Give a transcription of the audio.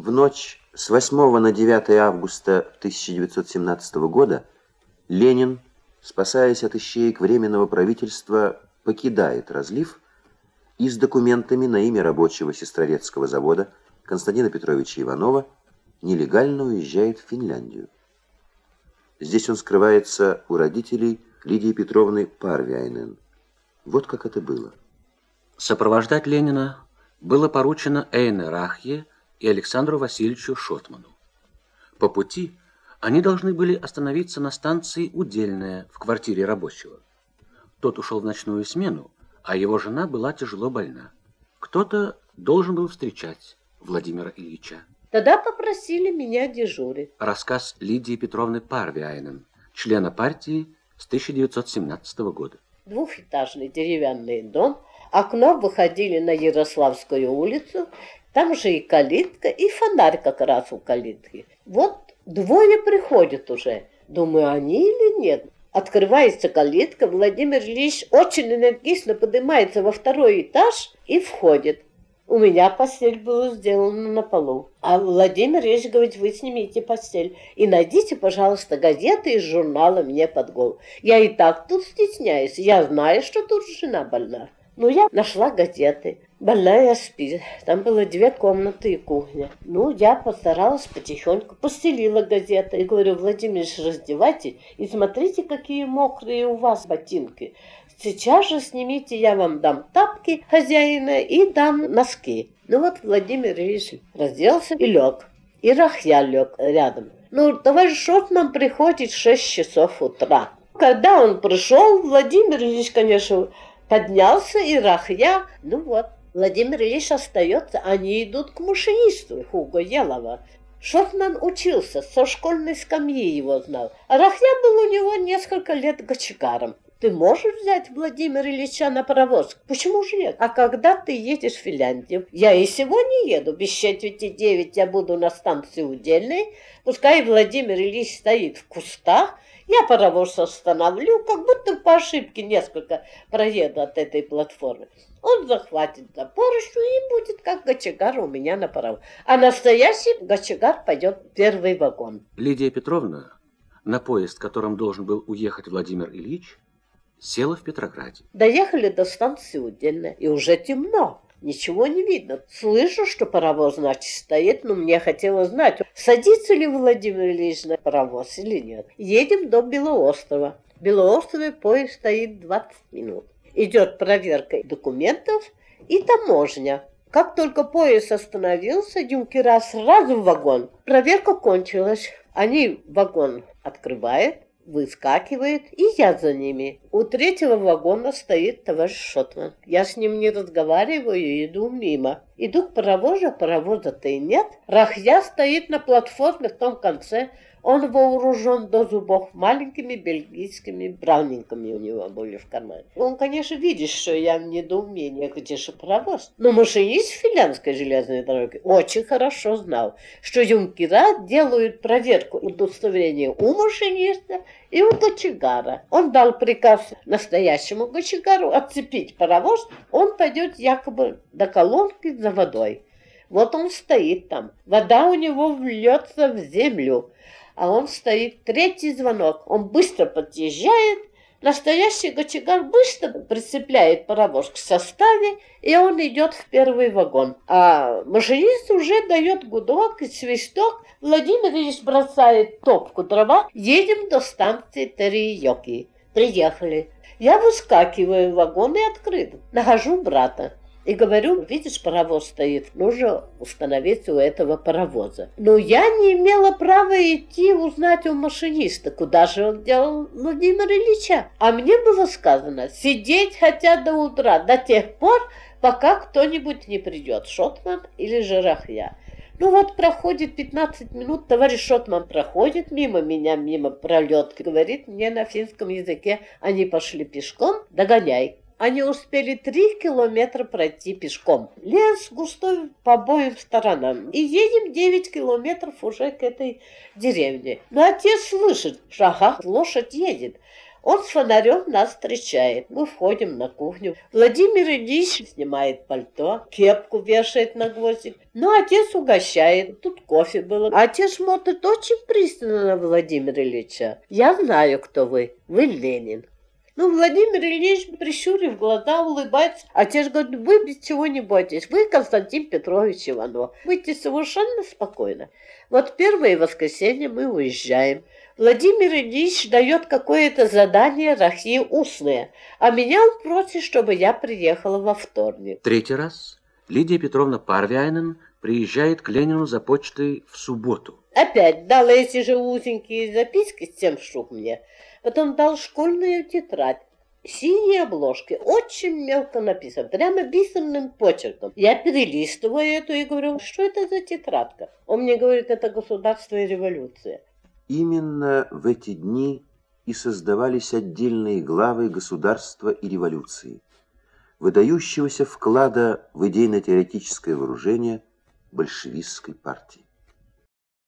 В ночь с 8 на 9 августа 1917 года Ленин, спасаясь от ищеек Временного правительства, покидает разлив и с документами на имя рабочего сестрорецкого завода Константина Петровича Иванова нелегально уезжает в Финляндию. Здесь он скрывается у родителей Лидии Петровны Парвиайнен. Вот как это было. Сопровождать Ленина было поручено Эйне Рахье и Александру Васильевичу Шотману. По пути они должны были остановиться на станции Удельная в квартире рабочего. Тот ушел в ночную смену, а его жена была тяжело больна. Кто-то должен был встречать Владимира Ильича. Тогда попросили меня дежурить. Рассказ Лидии Петровны Парвиайнен, члена партии с 1917 года. Двухэтажный деревянный дом, окно выходили на Ярославскую улицу, там же и калитка, и фонарь как раз у калитки. Вот двое приходят уже. Думаю, они или нет? Открывается калитка, Владимир Ильич очень энергично поднимается во второй этаж и входит. У меня постель была сделана на полу. А Владимир Ильич говорит, вы снимите постель и найдите, пожалуйста, газеты из журнала мне под голову. Я и так тут стесняюсь. Я знаю, что тут жена больна. Но я нашла газеты. Больная спит. Там было две комнаты и кухня. Ну, я постаралась потихоньку, постелила газеты. И говорю, Владимир Ильич, раздевайтесь и смотрите, какие мокрые у вас ботинки. Сейчас же снимите, я вам дам тапки хозяина и дам носки. Ну вот Владимир Ильич разделся и лег. И Рахья лег рядом. Ну, товарищ Шотман приходит в 6 часов утра. Когда он пришел, Владимир Ильич, конечно, поднялся, и Рахья, ну вот, Владимир Ильич остается, они идут к машинисту Хуго Елова. Шотман учился, со школьной скамьи его знал. Рахья был у него несколько лет гачкаром. Ты можешь взять Владимира Ильича на паровоз? Почему же нет? А когда ты едешь в Финляндию? Я и сегодня еду. Без четверти девять я буду на станции Удельной. Пускай Владимир Ильич стоит в кустах. Я паровоз остановлю, как будто по ошибке несколько проеду от этой платформы. Он захватит за поручню и будет как гачагар у меня на паровоз. А настоящий гачагар пойдет в первый вагон. Лидия Петровна, на поезд, которым должен был уехать Владимир Ильич, села в Петрограде. Доехали до станции Удельная, и уже темно. Ничего не видно. Слышу, что паровоз, значит, стоит, но мне хотелось знать, садится ли Владимир Ильич на паровоз или нет. Едем до Белоострова. В Белоострове поезд стоит 20 минут. Идет проверка документов и таможня. Как только поезд остановился, юнкера сразу в вагон. Проверка кончилась. Они вагон открывают, выскакивает, и я за ними. У третьего вагона стоит товарищ Шотман. Я с ним не разговариваю, иду мимо. Иду к паровозу, паровоза-то и нет. Рахья стоит на платформе в том конце, он вооружен до зубов маленькими бельгийскими браунинками у него были в кармане. Он, конечно, видит, что я в недоумении, где же паровоз. Но машинист финляндской железной дороги очень хорошо знал, что юнкера делают проверку удостоверения у машиниста и у кочегара. Он дал приказ настоящему кочегару отцепить паровоз, он пойдет якобы до колонки за водой. Вот он стоит там. Вода у него вльется в землю а он стоит. Третий звонок. Он быстро подъезжает. Настоящий кочегар быстро прицепляет паровоз к составе, и он идет в первый вагон. А машинист уже дает гудок и свисток. Владимир Ильич бросает топку дрова. Едем до станции Териёки. Приехали. Я выскакиваю в вагон и открыт. Нахожу брата. И говорю, видишь, паровоз стоит, нужно установить у этого паровоза. Но я не имела права идти узнать у машиниста, куда же он делал Владимира Ильича. А мне было сказано, сидеть хотя до утра, до тех пор, пока кто-нибудь не придет, Шотман или Жерахья. Ну вот проходит 15 минут, товарищ Шотман проходит мимо меня, мимо пролетки, говорит мне на финском языке, они пошли пешком, догоняй. Они успели три километра пройти пешком. Лес густой по обоим сторонам. И едем девять километров уже к этой деревне. Но отец слышит, что ага, лошадь едет. Он с фонарем нас встречает. Мы входим на кухню. Владимир Ильич снимает пальто, кепку вешает на гвоздик. Ну, отец угощает. Тут кофе было. Отец смотрит очень пристально на Владимира Ильича. Я знаю, кто вы. Вы Ленин. Ну, Владимир Ильич, прищурив глаза, улыбается. Отец говорит, вы без чего не бойтесь. Вы Константин Петрович Иванов. Будьте совершенно спокойны. Вот первое воскресенье мы уезжаем. Владимир Ильич дает какое-то задание Рахи устное, а меня он просит, чтобы я приехала во вторник. Третий раз Лидия Петровна Парвяйнен приезжает к Ленину за почтой в субботу. Опять дала эти же узенькие записки с тем штук мне. Потом дал школьную тетрадь. Синие обложки, очень мелко написано, прямо бисерным почерком. Я перелистываю эту и говорю, что это за тетрадка? Он мне говорит, это государство и революция. Именно в эти дни и создавались отдельные главы государства и революции, выдающегося вклада в идейно-теоретическое вооружение большевистской партии.